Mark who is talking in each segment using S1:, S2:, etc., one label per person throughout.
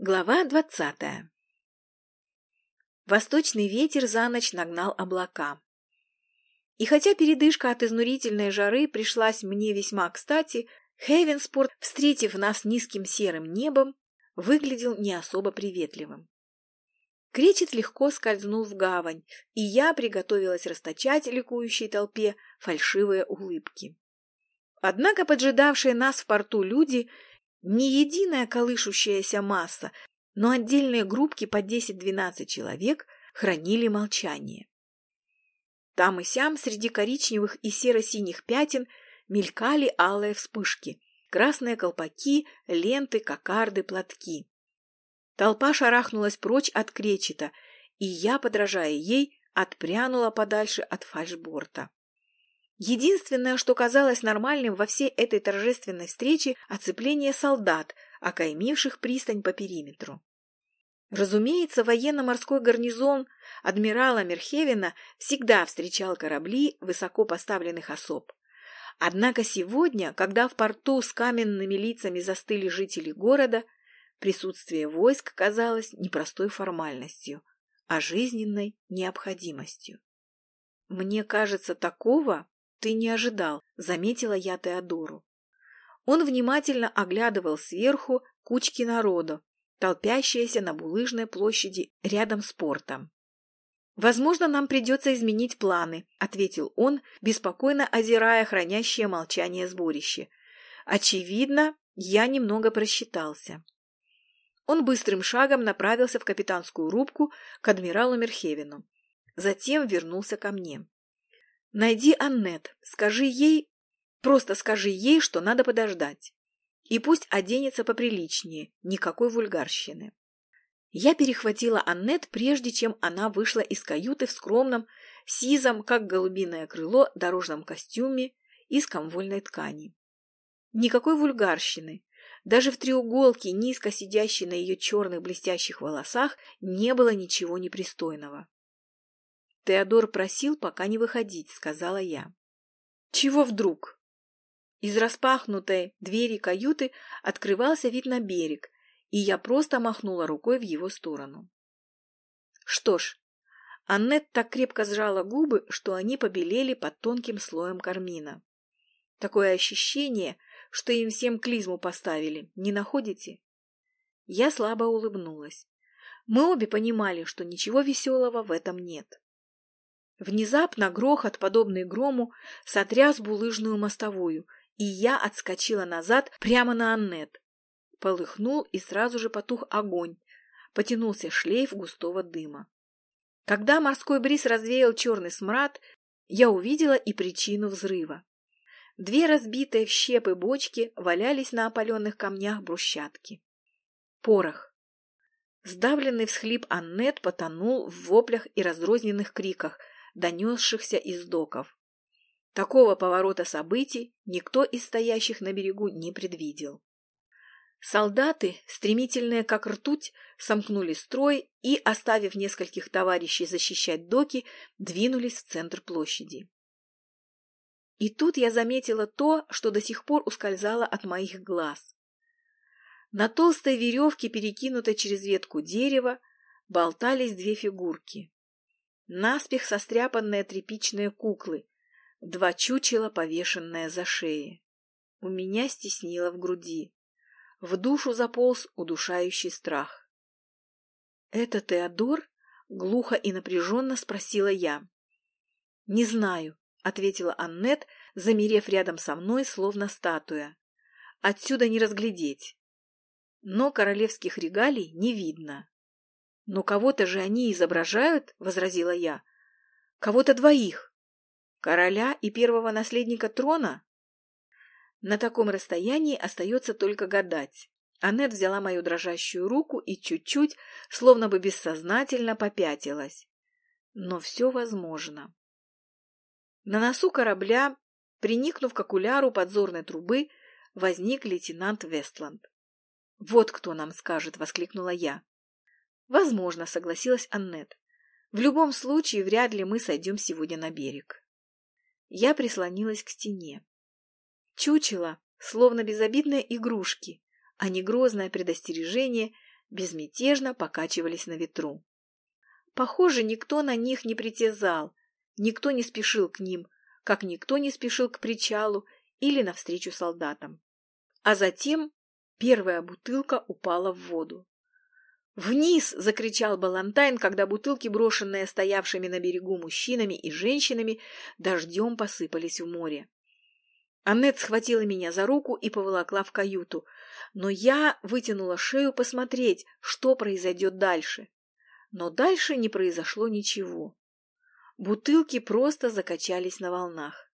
S1: Глава двадцатая Восточный ветер за ночь нагнал облака. И хотя передышка от изнурительной жары пришлась мне весьма кстати, Хевенспорт, встретив нас низким серым небом, выглядел не особо приветливым. Кречет легко скользнул в гавань, и я приготовилась расточать ликующей толпе фальшивые улыбки. Однако поджидавшие нас в порту люди не единая колышущаяся масса, но отдельные группки по 10-12 человек хранили молчание. Там и сям среди коричневых и серо-синих пятен мелькали алые вспышки, красные колпаки, ленты, кокарды, платки. Толпа шарахнулась прочь от кречета, и я, подражая ей, отпрянула подальше от фальшборта. Единственное, что казалось нормальным во всей этой торжественной встрече – оцепление солдат, окаймивших пристань по периметру. Разумеется, военно-морской гарнизон адмирала Мерхевина всегда встречал корабли высоко поставленных особ. Однако сегодня, когда в порту с каменными лицами застыли жители города, присутствие войск казалось не простой формальностью, а жизненной необходимостью. Мне кажется, такого «Ты не ожидал», — заметила я Теодору. Он внимательно оглядывал сверху кучки народа, толпящиеся на булыжной площади рядом с портом. «Возможно, нам придется изменить планы», — ответил он, беспокойно озирая хранящее молчание сборище. «Очевидно, я немного просчитался». Он быстрым шагом направился в капитанскую рубку к адмиралу Мерхевину. Затем вернулся ко мне. Найди Аннет, скажи ей, просто скажи ей, что надо подождать. И пусть оденется поприличнее, никакой вульгарщины. Я перехватила Аннет, прежде чем она вышла из каюты в скромном, сизом, как голубиное крыло, дорожном костюме из комвольной ткани. Никакой вульгарщины. Даже в треуголке, низко сидящей на ее черных блестящих волосах, не было ничего непристойного. Теодор просил пока не выходить, сказала я. Чего вдруг? Из распахнутой двери каюты открывался вид на берег, и я просто махнула рукой в его сторону. Что ж, Аннет так крепко сжала губы, что они побелели под тонким слоем кармина. Такое ощущение, что им всем клизму поставили, не находите? Я слабо улыбнулась. Мы обе понимали, что ничего веселого в этом нет. Внезапно грохот, подобный грому, сотряс булыжную мостовую, и я отскочила назад прямо на Аннет. Полыхнул и сразу же потух огонь. Потянулся шлейф густого дыма. Когда морской бриз развеял черный смрад, я увидела и причину взрыва. Две разбитые в щепы бочки валялись на опаленных камнях брусчатки. Порох. Сдавленный всхлип Аннет потонул в воплях и разрозненных криках, донесшихся из доков. Такого поворота событий никто из стоящих на берегу не предвидел. Солдаты, стремительные как ртуть, сомкнули строй и, оставив нескольких товарищей защищать доки, двинулись в центр площади. И тут я заметила то, что до сих пор ускользало от моих глаз. На толстой веревке, перекинутой через ветку дерева, болтались две фигурки наспех состряпанные тряпичные куклы, два чучела, повешенные за шеи. У меня стеснило в груди. В душу заполз удушающий страх. «Это Теодор?» — глухо и напряженно спросила я. «Не знаю», — ответила Аннет, замерев рядом со мной, словно статуя. «Отсюда не разглядеть. Но королевских регалий не видно. «Но кого-то же они изображают», — возразила я. «Кого-то двоих. Короля и первого наследника трона?» На таком расстоянии остается только гадать. Аннет взяла мою дрожащую руку и чуть-чуть, словно бы бессознательно попятилась. Но все возможно. На носу корабля, приникнув к окуляру подзорной трубы, возник лейтенант Вестланд. «Вот кто нам скажет!» — воскликнула я. Возможно, согласилась Аннет. В любом случае, вряд ли мы сойдем сегодня на берег. Я прислонилась к стене. Чучело, словно безобидные игрушки, а не грозное предостережение, безмятежно покачивались на ветру. Похоже, никто на них не притязал, никто не спешил к ним, как никто не спешил к причалу или навстречу солдатам. А затем первая бутылка упала в воду. «Вниз!» — закричал Балантайн, когда бутылки, брошенные стоявшими на берегу мужчинами и женщинами, дождем посыпались в море. Аннет схватила меня за руку и поволокла в каюту, но я вытянула шею посмотреть, что произойдет дальше. Но дальше не произошло ничего. Бутылки просто закачались на волнах.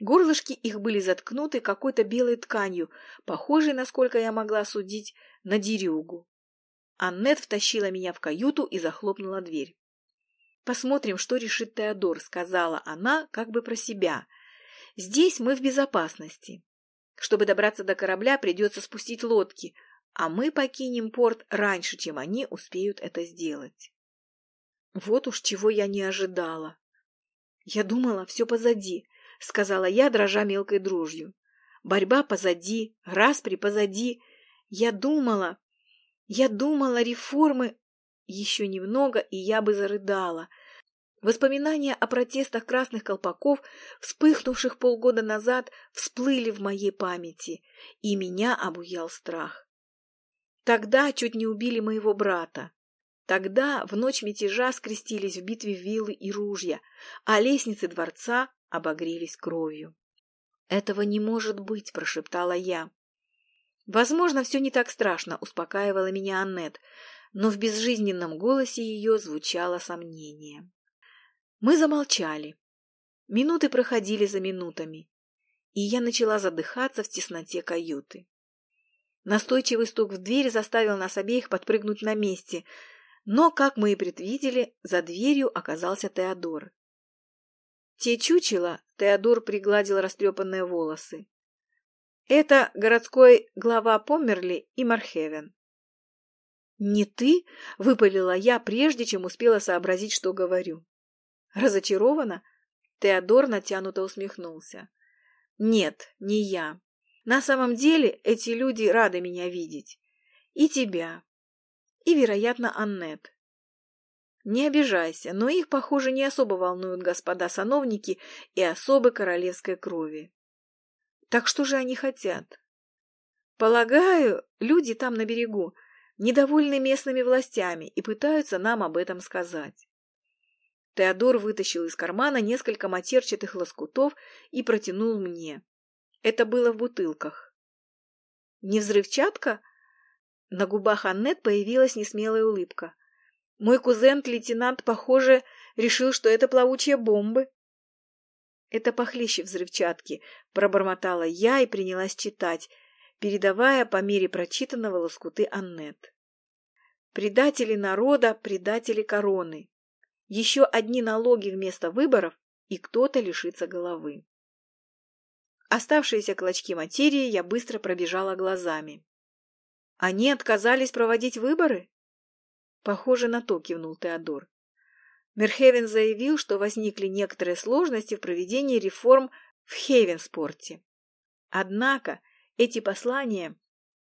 S1: Горлышки их были заткнуты какой-то белой тканью, похожей, насколько я могла судить, на дерюгу. Аннет втащила меня в каюту и захлопнула дверь. «Посмотрим, что решит Теодор», — сказала она как бы про себя. «Здесь мы в безопасности. Чтобы добраться до корабля, придется спустить лодки, а мы покинем порт раньше, чем они успеют это сделать. Вот уж чего я не ожидала. Я думала, все позади, сказала я, дрожа мелкой дрожью. Борьба позади, распри позади. Я думала, я думала, реформы... Еще немного, и я бы зарыдала. Воспоминания о протестах красных колпаков, вспыхнувших полгода назад, всплыли в моей памяти, и меня обуял страх. Тогда чуть не убили моего брата. Тогда в ночь мятежа скрестились в битве вилы и ружья, а лестницы дворца обогрелись кровью. «Этого не может быть», — прошептала я. «Возможно, все не так страшно», — успокаивала меня Аннет, но в безжизненном голосе ее звучало сомнение. Мы замолчали. Минуты проходили за минутами, и я начала задыхаться в тесноте каюты. Настойчивый стук в дверь заставил нас обеих подпрыгнуть на месте, но, как мы и предвидели, за дверью оказался Теодор. Те чучело Теодор пригладил растрепанные волосы. Это городской глава Померли и Мархевен. «Не ты?» — выпалила я, прежде чем успела сообразить, что говорю. Разочарована? Теодор натянуто усмехнулся. «Нет, не я. На самом деле эти люди рады меня видеть. И тебя. И, вероятно, Аннет. Не обижайся, но их, похоже, не особо волнуют господа сановники и особы королевской крови. Так что же они хотят? Полагаю, люди там на берегу недовольны местными властями и пытаются нам об этом сказать. Теодор вытащил из кармана несколько матерчатых лоскутов и протянул мне. Это было в бутылках. Не взрывчатка? На губах Аннет появилась несмелая улыбка. Мой кузен-лейтенант, похоже, решил, что это плавучие бомбы. Это похлеще взрывчатки, пробормотала я и принялась читать, передавая по мере прочитанного лоскуты Аннет. Предатели народа, предатели короны. Еще одни налоги вместо выборов, и кто-то лишится головы. Оставшиеся клочки материи я быстро пробежала глазами. Они отказались проводить выборы? Похоже на то, кивнул Теодор. Мерхевен заявил, что возникли некоторые сложности в проведении реформ в Хейвенспорте. Однако эти послания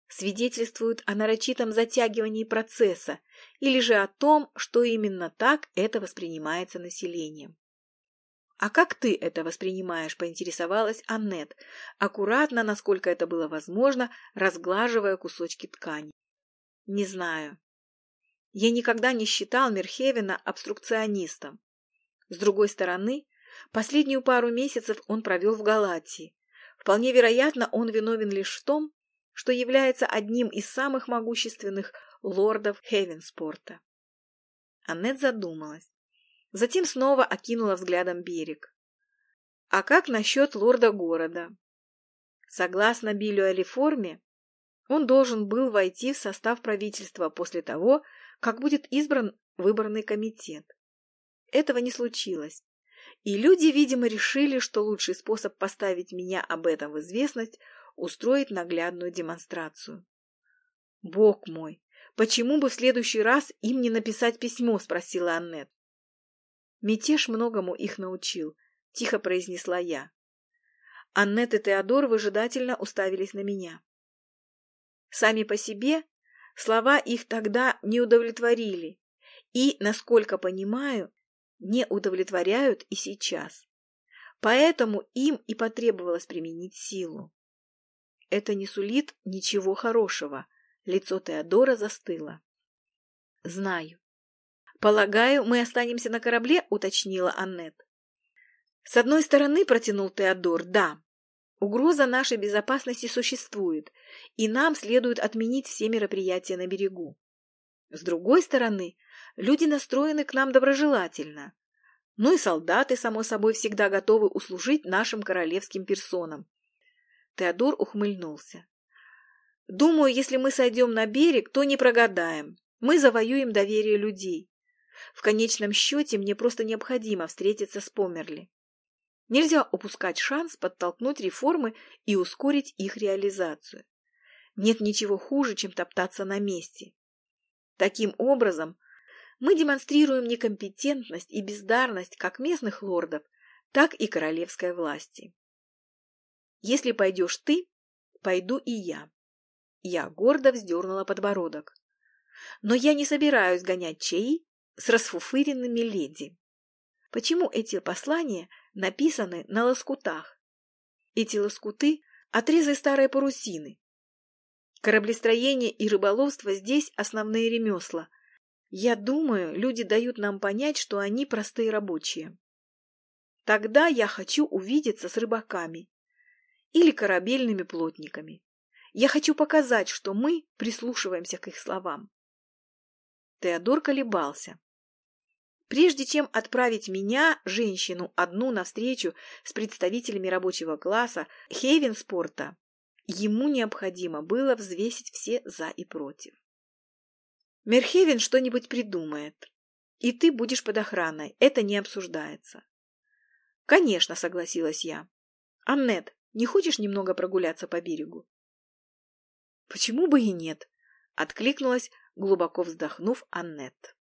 S1: свидетельствуют о нарочитом затягивании процесса или же о том, что именно так это воспринимается населением. «А как ты это воспринимаешь?» – поинтересовалась Аннет, аккуратно, насколько это было возможно, разглаживая кусочки ткани. «Не знаю. Я никогда не считал Мерхевена обструкционистом. С другой стороны, последнюю пару месяцев он провел в Галатии. Вполне вероятно, он виновен лишь в том, что является одним из самых могущественных лордов Хевенспорта. Аннет задумалась. Затем снова окинула взглядом берег. А как насчет лорда города? Согласно Биллю о реформе, он должен был войти в состав правительства после того, как будет избран выборный комитет. Этого не случилось. И люди, видимо, решили, что лучший способ поставить меня об этом в известность – устроить наглядную демонстрацию. «Бог мой, почему бы в следующий раз им не написать письмо?» – спросила Аннет. Мятеж многому их научил, тихо произнесла я. Аннет и Теодор выжидательно уставились на меня. Сами по себе Слова их тогда не удовлетворили и, насколько понимаю, не удовлетворяют и сейчас. Поэтому им и потребовалось применить силу. Это не сулит ничего хорошего. Лицо Теодора застыло. Знаю. Полагаю, мы останемся на корабле, уточнила Аннет. С одной стороны, протянул Теодор, да. Угроза нашей безопасности существует, и нам следует отменить все мероприятия на берегу. С другой стороны, люди настроены к нам доброжелательно. Ну и солдаты, само собой, всегда готовы услужить нашим королевским персонам. Теодор ухмыльнулся. Думаю, если мы сойдем на берег, то не прогадаем. Мы завоюем доверие людей. В конечном счете мне просто необходимо встретиться с Померли. Нельзя упускать шанс подтолкнуть реформы и ускорить их реализацию. Нет ничего хуже, чем топтаться на месте. Таким образом, мы демонстрируем некомпетентность и бездарность как местных лордов, так и королевской власти. Если пойдешь ты, пойду и я. Я гордо вздернула подбородок. Но я не собираюсь гонять чаи с расфуфыренными леди. Почему эти послания написаны на лоскутах? Эти лоскуты – отрезы старой парусины. Кораблестроение и рыболовство здесь основные ремесла – я думаю, люди дают нам понять, что они простые рабочие. Тогда я хочу увидеться с рыбаками или корабельными плотниками. Я хочу показать, что мы прислушиваемся к их словам. Теодор колебался. Прежде чем отправить меня, женщину, одну навстречу с представителями рабочего класса Хейвенспорта, ему необходимо было взвесить все «за» и «против». Мерхевен что-нибудь придумает. И ты будешь под охраной. Это не обсуждается. Конечно, согласилась я. Аннет, не хочешь немного прогуляться по берегу? Почему бы и нет? Откликнулась, глубоко вздохнув Аннет.